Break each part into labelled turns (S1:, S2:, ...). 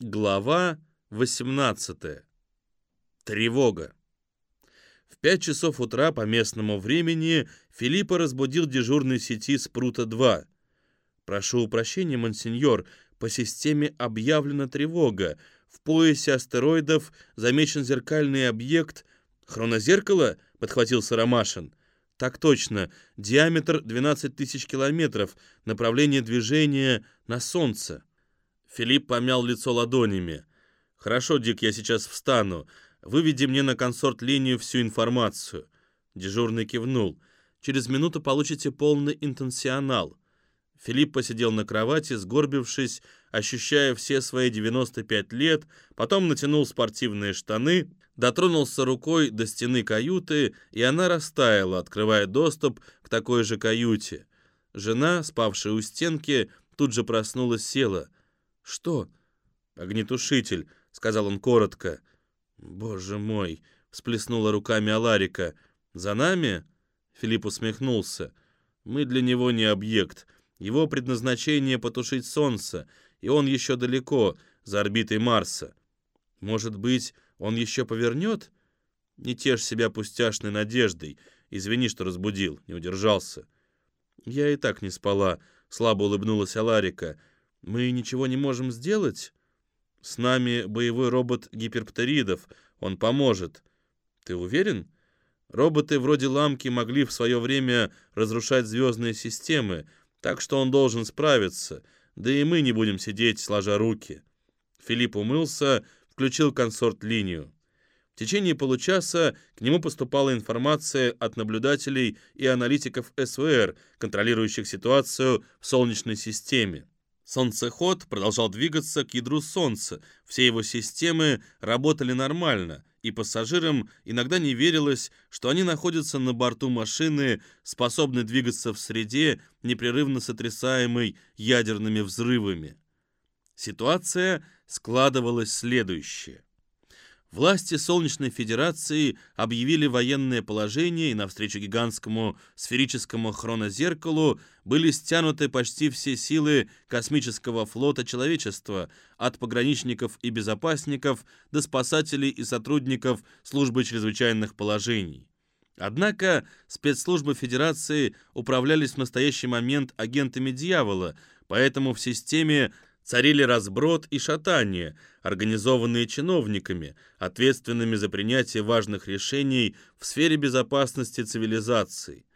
S1: Глава 18. Тревога. В 5 часов утра по местному времени Филиппа разбудил дежурный сети Спрута-2. «Прошу прощения, монсеньор, по системе объявлена тревога. В поясе астероидов замечен зеркальный объект. Хронозеркало?» — подхватил Сарамашин. «Так точно. Диаметр 12 тысяч километров. Направление движения на Солнце». Филипп помял лицо ладонями. «Хорошо, Дик, я сейчас встану. Выведи мне на консорт-линию всю информацию». Дежурный кивнул. «Через минуту получите полный интенсионал». Филипп посидел на кровати, сгорбившись, ощущая все свои 95 лет, потом натянул спортивные штаны, дотронулся рукой до стены каюты, и она растаяла, открывая доступ к такой же каюте. Жена, спавшая у стенки, тут же проснулась, села — «Что?» «Огнетушитель», — сказал он коротко. «Боже мой!» — всплеснула руками Аларика. «За нами?» — Филипп усмехнулся. «Мы для него не объект. Его предназначение — потушить солнце, и он еще далеко, за орбитой Марса. Может быть, он еще повернет? Не тешь себя пустяшной надеждой. Извини, что разбудил, не удержался». «Я и так не спала», — слабо улыбнулась Аларика. Мы ничего не можем сделать? С нами боевой робот гиперптеридов. Он поможет. Ты уверен? Роботы вроде ламки могли в свое время разрушать звездные системы, так что он должен справиться. Да и мы не будем сидеть, сложа руки. Филипп умылся, включил консорт-линию. В течение получаса к нему поступала информация от наблюдателей и аналитиков СВР, контролирующих ситуацию в Солнечной системе. Солнцеход продолжал двигаться к ядру Солнца, все его системы работали нормально, и пассажирам иногда не верилось, что они находятся на борту машины, способной двигаться в среде, непрерывно сотрясаемой ядерными взрывами. Ситуация складывалась следующая. Власти Солнечной Федерации объявили военное положение, и навстречу гигантскому сферическому хронозеркалу были стянуты почти все силы космического флота человечества, от пограничников и безопасников до спасателей и сотрудников службы чрезвычайных положений. Однако спецслужбы Федерации управлялись в настоящий момент агентами дьявола, поэтому в системе царили разброд и шатание, организованные чиновниками, ответственными за принятие важных решений в сфере безопасности цивилизации.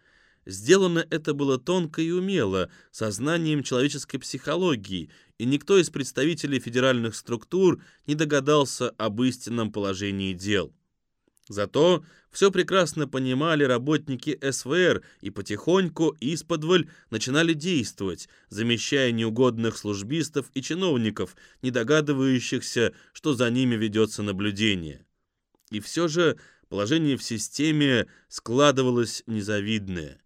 S1: Сделано это было тонко и умело, сознанием человеческой психологии, и никто из представителей федеральных структур не догадался об истинном положении дел. Зато все прекрасно понимали работники СВР и потихоньку исподволь начинали действовать, замещая неугодных службистов и чиновников, не догадывающихся, что за ними ведется наблюдение. И все же положение в системе складывалось незавидное.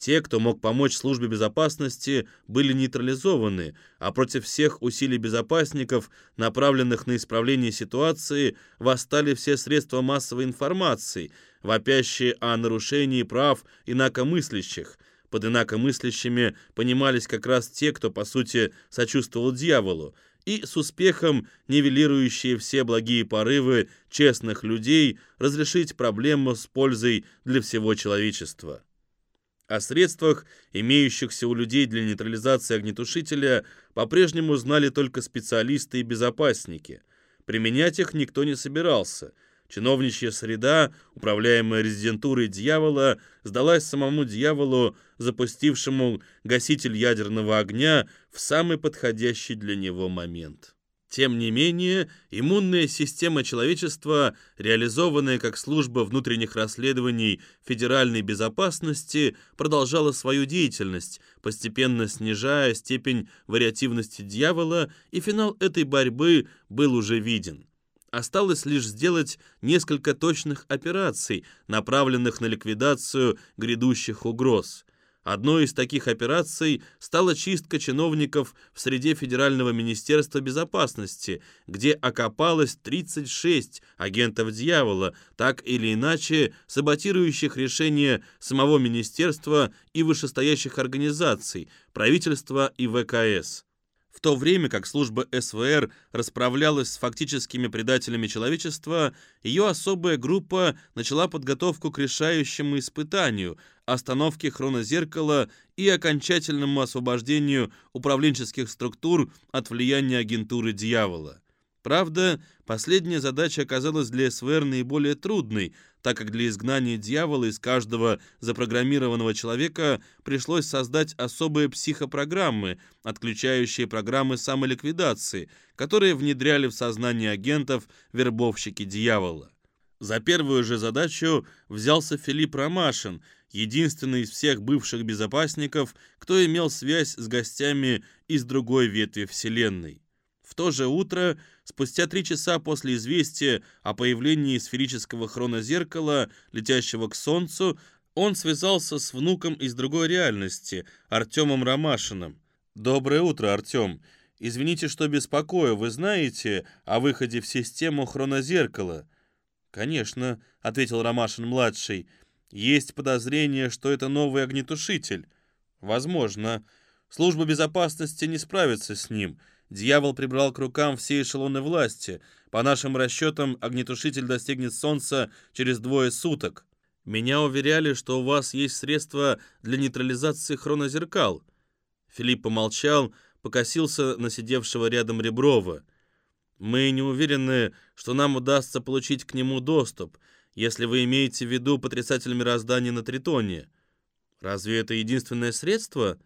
S1: Те, кто мог помочь службе безопасности, были нейтрализованы, а против всех усилий безопасников, направленных на исправление ситуации, восстали все средства массовой информации, вопящие о нарушении прав инакомыслящих. Под инакомыслящими понимались как раз те, кто, по сути, сочувствовал дьяволу, и с успехом нивелирующие все благие порывы честных людей разрешить проблему с пользой для всего человечества. О средствах, имеющихся у людей для нейтрализации огнетушителя, по-прежнему знали только специалисты и безопасники. Применять их никто не собирался. Чиновничья среда, управляемая резидентурой дьявола, сдалась самому дьяволу, запустившему гаситель ядерного огня в самый подходящий для него момент. Тем не менее, иммунная система человечества, реализованная как служба внутренних расследований федеральной безопасности, продолжала свою деятельность, постепенно снижая степень вариативности дьявола, и финал этой борьбы был уже виден. Осталось лишь сделать несколько точных операций, направленных на ликвидацию грядущих угроз. Одной из таких операций стала чистка чиновников в среде Федерального министерства безопасности, где окопалось 36 агентов дьявола, так или иначе саботирующих решения самого министерства и вышестоящих организаций, правительства и ВКС. В то время как служба СВР расправлялась с фактическими предателями человечества, ее особая группа начала подготовку к решающему испытанию – остановке хронозеркала и окончательному освобождению управленческих структур от влияния агентуры дьявола. Правда, последняя задача оказалась для СВР наиболее трудной, так как для изгнания дьявола из каждого запрограммированного человека пришлось создать особые психопрограммы, отключающие программы самоликвидации, которые внедряли в сознание агентов вербовщики дьявола. За первую же задачу взялся Филипп Ромашин, единственный из всех бывших безопасников, кто имел связь с гостями из другой ветви Вселенной. В то же утро, спустя три часа после известия о появлении сферического хронозеркала, летящего к Солнцу, он связался с внуком из другой реальности, Артемом Ромашиным. «Доброе утро, Артем. Извините, что беспокою. Вы знаете о выходе в систему хронозеркала?» «Конечно», — ответил Ромашин-младший. «Есть подозрение, что это новый огнетушитель». «Возможно. Служба безопасности не справится с ним». Дьявол прибрал к рукам все эшелоны власти. По нашим расчетам, огнетушитель достигнет Солнца через двое суток. Меня уверяли, что у вас есть средства для нейтрализации хронозеркал. Филипп помолчал, покосился на сидевшего рядом Реброва. Мы не уверены, что нам удастся получить к нему доступ, если вы имеете в виду потрясатель мироздания на Тритоне. Разве это единственное средство?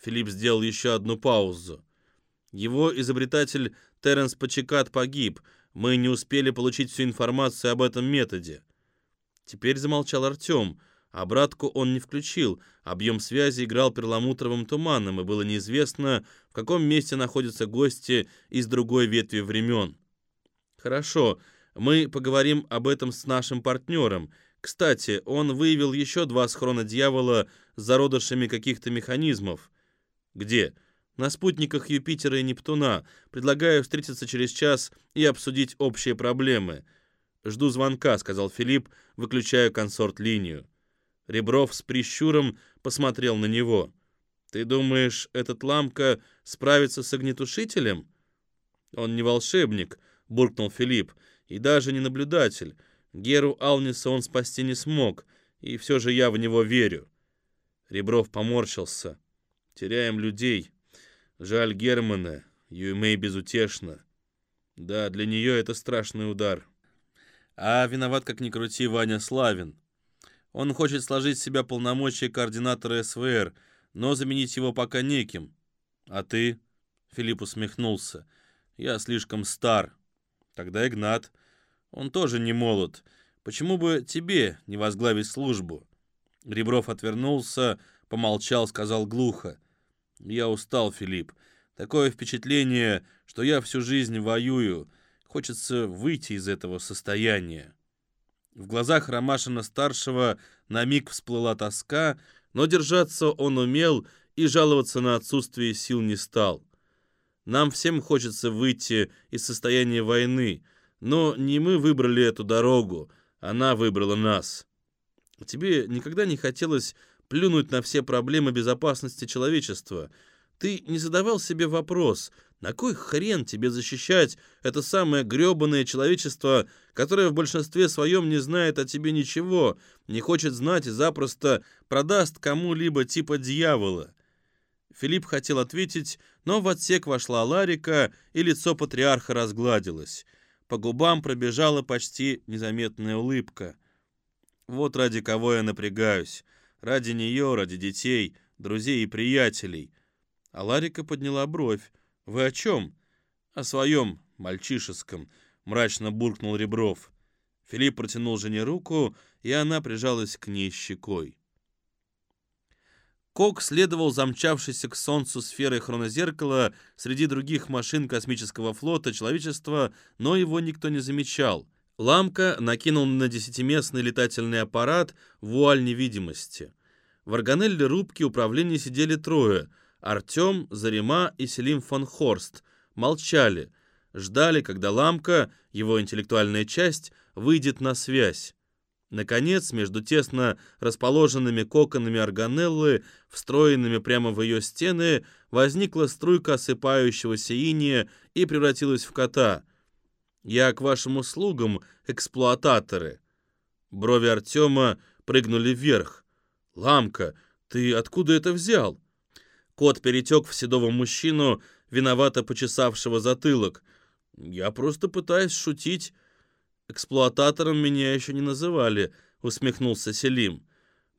S1: Филипп сделал еще одну паузу. Его изобретатель Теренс Пачекат погиб. Мы не успели получить всю информацию об этом методе. Теперь замолчал Артем. Обратку он не включил. Объем связи играл перламутровым туманом, и было неизвестно, в каком месте находятся гости из другой ветви времен. «Хорошо, мы поговорим об этом с нашим партнером. Кстати, он выявил еще два схрона дьявола с зародышами каких-то механизмов». «Где?» на спутниках Юпитера и Нептуна. Предлагаю встретиться через час и обсудить общие проблемы. Жду звонка, сказал Филипп, выключая консорт-линию. Ребров с прищуром посмотрел на него. Ты думаешь, этот ламка справится с огнетушителем? Он не волшебник, буркнул Филипп, и даже не наблюдатель. Геру Алниса он спасти не смог, и все же я в него верю. Ребров поморщился. Теряем людей. Жаль Германа, Юэмэй безутешна. Да, для нее это страшный удар. А виноват, как ни крути, Ваня Славин. Он хочет сложить в себя полномочия координатора СВР, но заменить его пока неким. А ты? Филипп усмехнулся. Я слишком стар. Тогда Игнат. Он тоже не молод. Почему бы тебе не возглавить службу? Ребров отвернулся, помолчал, сказал глухо. Я устал, Филипп. Такое впечатление, что я всю жизнь воюю. Хочется выйти из этого состояния. В глазах Ромашина-старшего на миг всплыла тоска, но держаться он умел и жаловаться на отсутствие сил не стал. Нам всем хочется выйти из состояния войны, но не мы выбрали эту дорогу, она выбрала нас. Тебе никогда не хотелось плюнуть на все проблемы безопасности человечества. Ты не задавал себе вопрос, на кой хрен тебе защищать это самое грёбаное человечество, которое в большинстве своем не знает о тебе ничего, не хочет знать и запросто продаст кому-либо типа дьявола? Филипп хотел ответить, но в отсек вошла Ларика, и лицо патриарха разгладилось. По губам пробежала почти незаметная улыбка. Вот ради кого я напрягаюсь. Ради нее, ради детей, друзей и приятелей. А Ларика подняла бровь. «Вы о чем?» «О своем, мальчишеском», — мрачно буркнул Ребров. Филипп протянул жене руку, и она прижалась к ней щекой. Кок следовал замчавшийся к Солнцу сферой хронозеркала среди других машин космического флота человечества, но его никто не замечал. Ламка накинул на десятиместный летательный аппарат вуаль невидимости. В органелле рубки управления сидели трое — Артем, Зарима и Селим фон Хорст. Молчали, ждали, когда Ламка, его интеллектуальная часть, выйдет на связь. Наконец, между тесно расположенными коконами органеллы, встроенными прямо в ее стены, возникла струйка осыпающегося иния и превратилась в кота. «Я к вашим услугам, эксплуататоры». Брови Артема прыгнули вверх. «Ламка, ты откуда это взял?» Кот перетек в седого мужчину, виновато почесавшего затылок. «Я просто пытаюсь шутить». «Эксплуататором меня еще не называли», — усмехнулся Селим.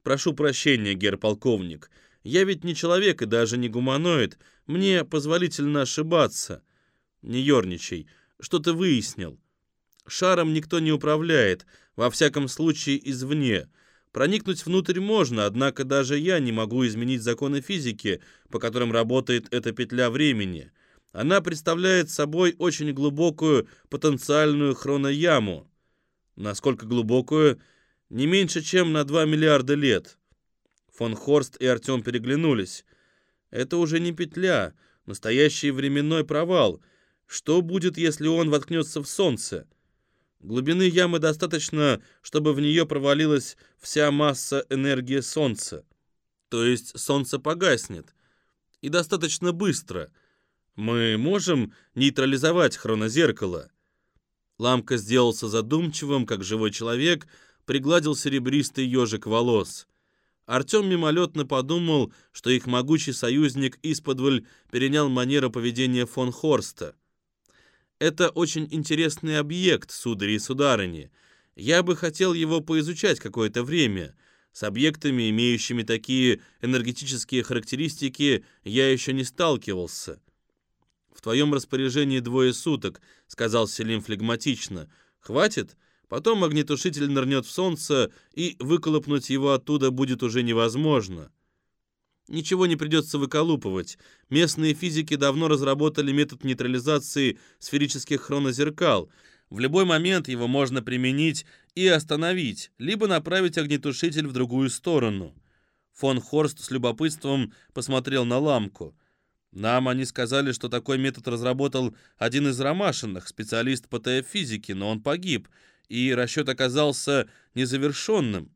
S1: «Прошу прощения, гер-полковник. Я ведь не человек и даже не гуманоид. Мне позволительно ошибаться». «Не ерничай. Что ты выяснил?» «Шаром никто не управляет, во всяком случае извне. Проникнуть внутрь можно, однако даже я не могу изменить законы физики, по которым работает эта петля времени. Она представляет собой очень глубокую потенциальную хронояму. Насколько глубокую? Не меньше, чем на 2 миллиарда лет. Фон Хорст и Артем переглянулись. Это уже не петля, настоящий временной провал. Что будет, если он воткнется в Солнце? Глубины ямы достаточно, чтобы в нее провалилась вся масса энергии Солнца. То есть Солнце погаснет. И достаточно быстро — мы можем нейтрализовать хронозеркало?» Ламка сделался задумчивым, как живой человек, пригладил серебристый ежик волос. Артем мимолетно подумал, что их могучий союзник исподволь перенял манеру поведения фон Хорста. «Это очень интересный объект, судари и сударыни. Я бы хотел его поизучать какое-то время. С объектами, имеющими такие энергетические характеристики, я еще не сталкивался». «В твоем распоряжении двое суток», — сказал Селим флегматично. «Хватит? Потом огнетушитель нырнет в солнце, и выколопнуть его оттуда будет уже невозможно». Ничего не придется выколупывать. Местные физики давно разработали метод нейтрализации сферических хронозеркал. В любой момент его можно применить и остановить, либо направить огнетушитель в другую сторону. Фон Хорст с любопытством посмотрел на ламку. Нам они сказали, что такой метод разработал один из Ромашиных, специалист по ТФ-физике, но он погиб, и расчет оказался незавершенным.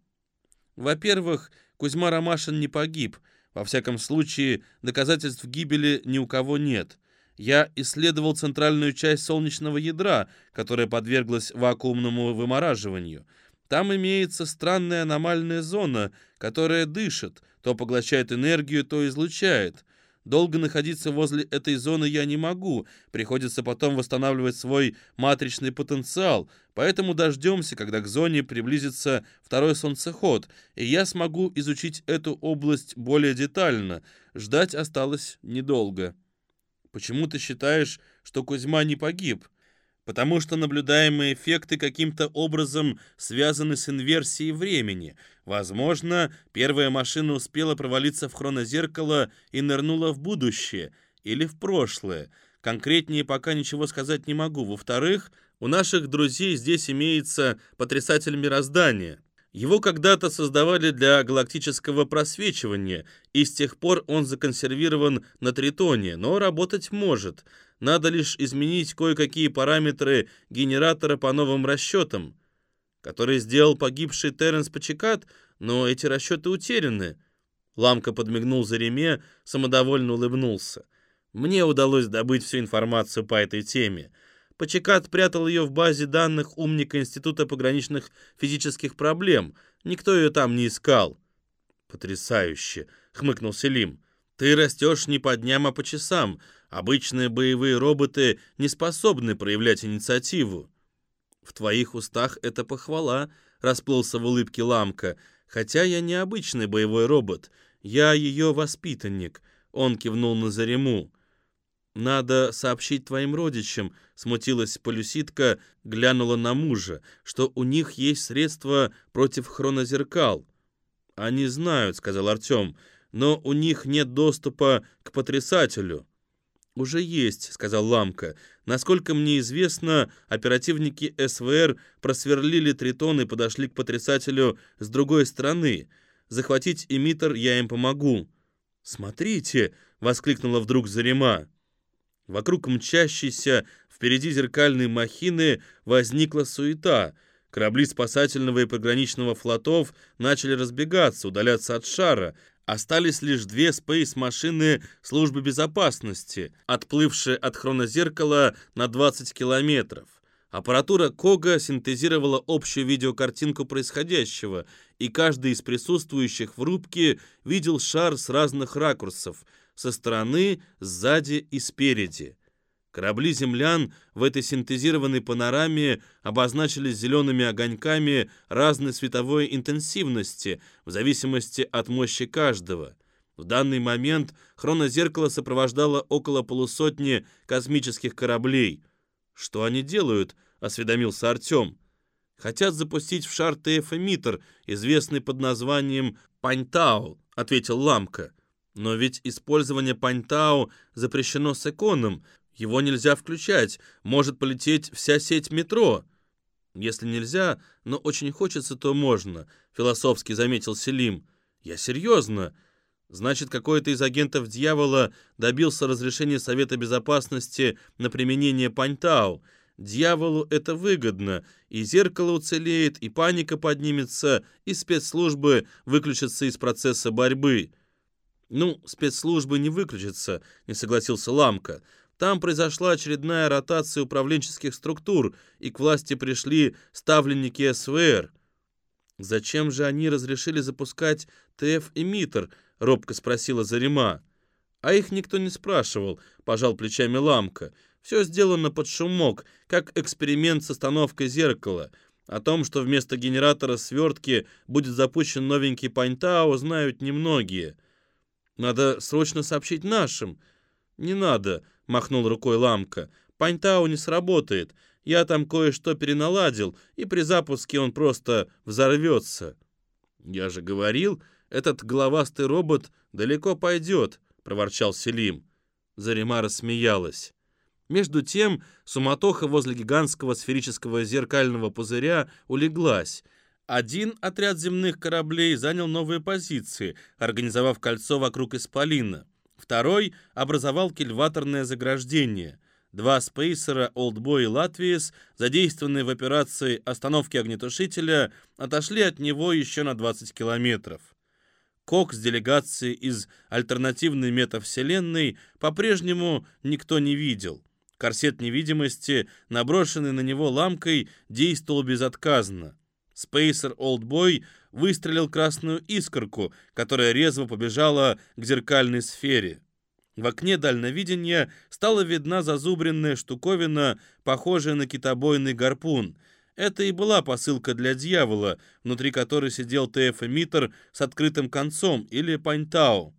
S1: Во-первых, Кузьма Ромашин не погиб. Во всяком случае, доказательств гибели ни у кого нет. Я исследовал центральную часть солнечного ядра, которая подверглась вакуумному вымораживанию. Там имеется странная аномальная зона, которая дышит, то поглощает энергию, то излучает. Долго находиться возле этой зоны я не могу, приходится потом восстанавливать свой матричный потенциал, поэтому дождемся, когда к зоне приблизится второй солнцеход, и я смогу изучить эту область более детально. Ждать осталось недолго. Почему ты считаешь, что Кузьма не погиб? Потому что наблюдаемые эффекты каким-то образом связаны с инверсией времени. Возможно, первая машина успела провалиться в хронозеркало и нырнула в будущее или в прошлое. Конкретнее пока ничего сказать не могу. Во-вторых, у наших друзей здесь имеется потрясатель мироздания. Его когда-то создавали для галактического просвечивания, и с тех пор он законсервирован на Тритоне, но работать может – надо лишь изменить кое-какие параметры генератора по новым расчетам, который сделал погибший Терренс Почекат, но эти расчеты утеряны. Ламка подмигнул Зареме, самодовольно улыбнулся. Мне удалось добыть всю информацию по этой теме. Почекат прятал ее в базе данных умника Института пограничных физических проблем. Никто ее там не искал. «Потрясающе!» — хмыкнул Селим. «Ты растешь не по дням, а по часам. Обычные боевые роботы не способны проявлять инициативу. В твоих устах это похвала, расплылся в улыбке Ламка. Хотя я не обычный боевой робот, я ее воспитанник. Он кивнул на Зарему. «Надо сообщить твоим родичам», — смутилась полюситка, глянула на мужа, что у них есть средства против хронозеркал. «Они знают», — сказал Артем, — «но у них нет доступа к потрясателю». «Уже есть», — сказал Ламка. «Насколько мне известно, оперативники СВР просверлили Тритон и подошли к потрясателю с другой стороны. Захватить эмиттер я им помогу». «Смотрите!» — воскликнула вдруг Зарема. Вокруг мчащейся впереди зеркальной махины возникла суета. Корабли спасательного и пограничного флотов начали разбегаться, удаляться от шара. Остались лишь две спейс-машины службы безопасности, отплывшие от хронозеркала на 20 километров. Аппаратура Кога синтезировала общую видеокартинку происходящего, и каждый из присутствующих в рубке видел шар с разных ракурсов – со стороны, сзади и спереди. Корабли землян в этой синтезированной панораме обозначились зелеными огоньками разной световой интенсивности в зависимости от мощи каждого. В данный момент хронозеркало сопровождало около полусотни космических кораблей. «Что они делают?» — осведомился Артем. «Хотят запустить в шар ТФ-эмиттер, известный под названием «Паньтау», — ответил Ламка. «Но ведь использование Паньтау запрещено с иконом, его нельзя включать, может полететь вся сеть метро. Если нельзя, но очень хочется, то можно, философски заметил Селим. Я серьезно. Значит, какой-то из агентов дьявола добился разрешения Совета Безопасности на применение Паньтау. Дьяволу это выгодно, и зеркало уцелеет, и паника поднимется, и спецслужбы выключатся из процесса борьбы. Ну, спецслужбы не выключатся, не согласился Ламка. Там произошла очередная ротация управленческих структур, и к власти пришли ставленники СВР. «Зачем же они разрешили запускать ТФ-эмиттер?» — робко спросила Зарима. «А их никто не спрашивал», — пожал плечами Ламка. «Все сделано под шумок, как эксперимент с остановкой зеркала. О том, что вместо генератора свертки будет запущен новенький Паньтао, знают немногие. Надо срочно сообщить нашим». «Не надо», махнул рукой Ламка. Паньтау не сработает. Я там кое-что переналадил, и при запуске он просто взорвется. Я же говорил, этот головастый робот далеко пойдет, проворчал Селим. Зарима рассмеялась. Между тем, суматоха возле гигантского сферического зеркального пузыря улеглась. Один отряд земных кораблей занял новые позиции, организовав кольцо вокруг Исполина. Второй образовал кильваторное заграждение. Два спейсера «Олдбой» и «Латвиес», задействованные в операции остановки огнетушителя, отошли от него еще на 20 километров. Кок с делегацией из альтернативной метавселенной по-прежнему никто не видел. Корсет невидимости, наброшенный на него ламкой, действовал безотказно. Спейсер Олдбой выстрелил красную искорку, которая резво побежала к зеркальной сфере. В окне дальновидения стала видна зазубренная штуковина, похожая на китобойный гарпун. Это и была посылка для дьявола, внутри которой сидел ТФ-эмиттер с открытым концом, или Паньтау.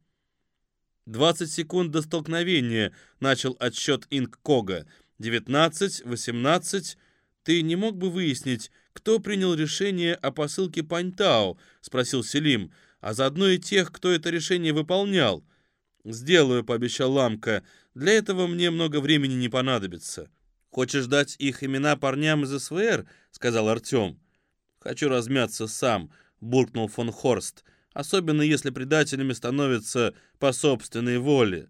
S1: 20 секунд до столкновения начал отсчет Инк Кога. 19, 18. Ты не мог бы выяснить, кто принял решение о посылке Паньтау?» — спросил Селим. «А заодно и тех, кто это решение выполнял». «Сделаю», — пообещал Ламка. «Для этого мне много времени не понадобится». «Хочешь дать их имена парням из СВР?» — сказал Артем. «Хочу размяться сам», — буркнул фон Хорст. «Особенно если предателями становятся по собственной воле».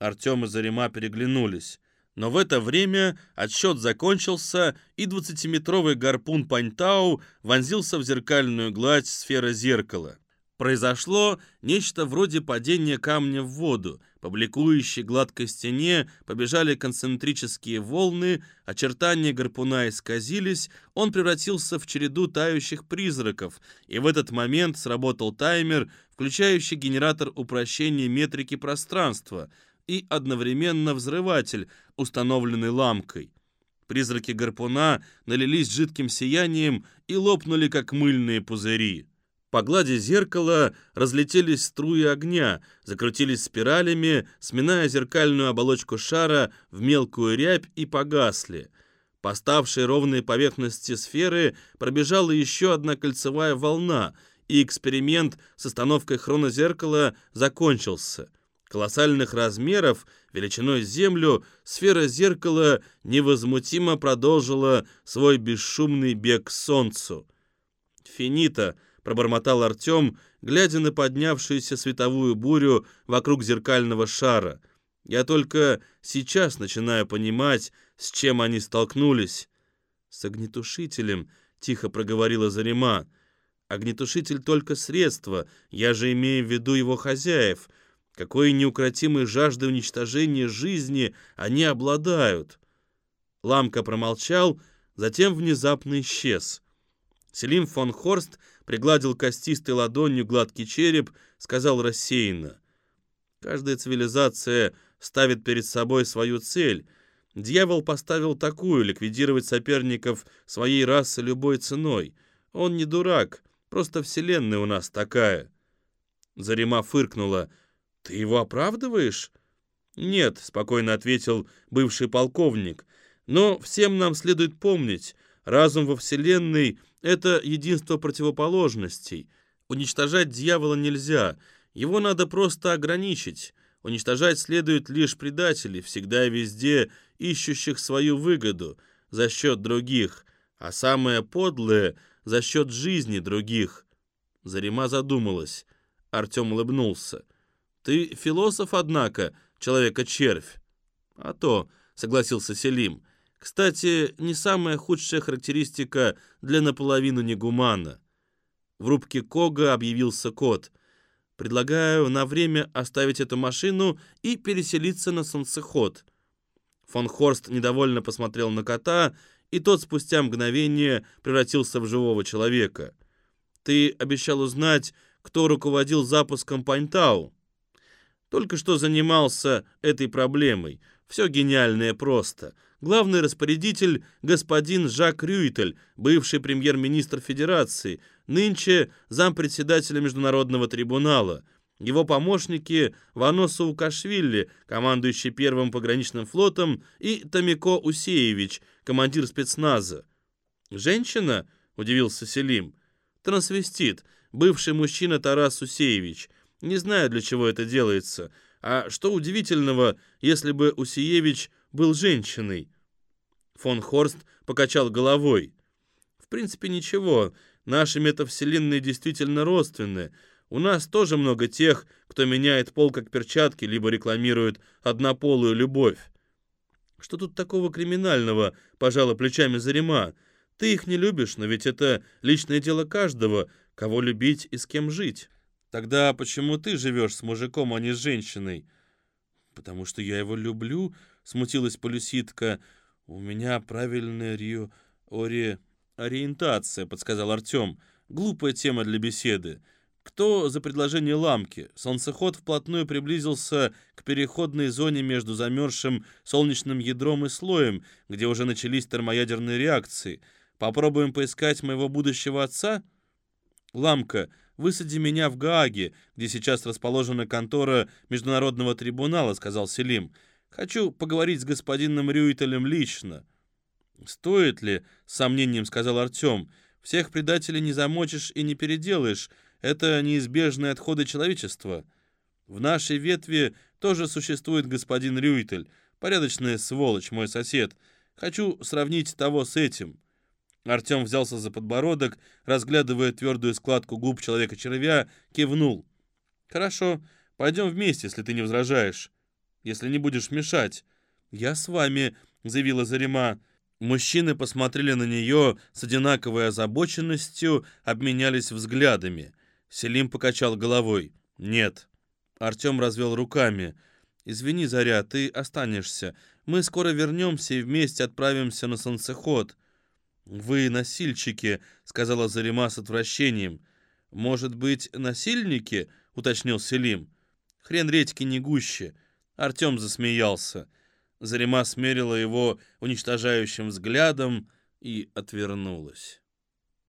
S1: Артем и Зарима переглянулись. Но в это время отсчет закончился, и двадцатиметровый гарпун Паньтау вонзился в зеркальную гладь сферы зеркала. Произошло нечто вроде падения камня в воду. По бликующей гладкой стене побежали концентрические волны, очертания гарпуна исказились, он превратился в череду тающих призраков, и в этот момент сработал таймер, включающий генератор упрощения метрики пространства — и одновременно взрыватель, установленный ламкой. Призраки гарпуна налились жидким сиянием и лопнули, как мыльные пузыри. По глади зеркала разлетелись струи огня, закрутились спиралями, сминая зеркальную оболочку шара в мелкую рябь и погасли. По ставшей ровной поверхности сферы пробежала еще одна кольцевая волна, и эксперимент с остановкой хронозеркала закончился — колоссальных размеров, величиной Землю, сфера зеркала невозмутимо продолжила свой бесшумный бег к Солнцу. «Финита!» — пробормотал Артем, глядя на поднявшуюся световую бурю вокруг зеркального шара. «Я только сейчас начинаю понимать, с чем они столкнулись». «С огнетушителем», — тихо проговорила Зарима. Огнетушитель только средство, я же имею в виду его хозяев. Какой неукротимой жаждой уничтожения жизни они обладают. Ламка промолчал, затем внезапно исчез. Селим фон Хорст пригладил костистой ладонью гладкий череп, сказал рассеянно. Каждая цивилизация ставит перед собой свою цель. Дьявол поставил такую — ликвидировать соперников своей расы любой ценой. Он не дурак, просто вселенная у нас такая. Зарима фыркнула. «Ты его оправдываешь?» «Нет», — спокойно ответил бывший полковник. «Но всем нам следует помнить, разум во Вселенной — это единство противоположностей. Уничтожать дьявола нельзя, его надо просто ограничить. Уничтожать следует лишь предателей, всегда и везде ищущих свою выгоду за счет других, а самое подлое — за счет жизни других. Зарима задумалась. Артем улыбнулся. «Ты философ, однако, человека-червь». «А то», — согласился Селим, — кстати, не самая худшая характеристика для наполовину негумана. В рубке Кога объявился кот. «Предлагаю на время оставить эту машину и переселиться на солнцеход». Фон Хорст недовольно посмотрел на кота, и тот спустя мгновение превратился в живого человека. «Ты обещал узнать, кто руководил запуском Паньтау?» «Только что занимался этой проблемой. Все гениальное просто главный распорядитель господин Жак Рюйтель, бывший премьер-министр Федерации, нынче зампредседателя Международного трибунала. Его помощники Вано Саукашвили, командующий первым пограничным флотом, и Томико Усеевич, командир спецназа. «Женщина?» — удивился Селим. «Трансвестит, бывший мужчина Тарас Усеевич. Не знаю, для чего это делается. А что удивительного, если бы Усеевич был женщиной?» Фон Хорст покачал головой. «В принципе, ничего. Наши метавселенные действительно родственны. У нас тоже много тех, кто меняет пол как перчатки, либо рекламирует однополую любовь. Что тут такого криминального, пожала плечами Зарима. Ты их не любишь, но ведь это личное дело каждого, кого любить и с кем жить. Тогда почему ты живешь с мужиком, а не с женщиной? Потому что я его люблю, смутилась полюситка. «У меня правильная рио... ори... ориентация», — подсказал Артем. «Глупая тема для беседы. Кто за предложение ламки? Солнцеход вплотную приблизился к переходной зоне между замерзшим солнечным ядром и слоем, где уже начались термоядерные реакции. Попробуем поискать моего будущего отца? Ламка, высади меня в Гааге, где сейчас расположена контора Международного трибунала, сказал Селим. Хочу поговорить с господином Рюителем лично». «Стоит ли?» — с сомнением сказал Артем. «Всех предателей не замочишь и не переделаешь. Это неизбежные отходы человечества. В нашей ветви тоже существует господин Рюитель. Порядочная сволочь, мой сосед. Хочу сравнить того с этим». Артем взялся за подбородок, разглядывая твердую складку губ человека-червя, кивнул. «Хорошо, пойдем вместе, если ты не возражаешь» если не будешь мешать». «Я с вами», — заявила Зарима. Мужчины посмотрели на нее с одинаковой озабоченностью, обменялись взглядами. Селим покачал головой. «Нет». Артем развел руками. «Извини, Заря, ты останешься. Мы скоро вернемся и вместе отправимся на солнцеход». «Вы насильщики», — сказала Зарима с отвращением. «Может быть, насильники?» — уточнил Селим. «Хрен редьки не гуще. Артем засмеялся. Зарима смерила его уничтожающим взглядом и отвернулась.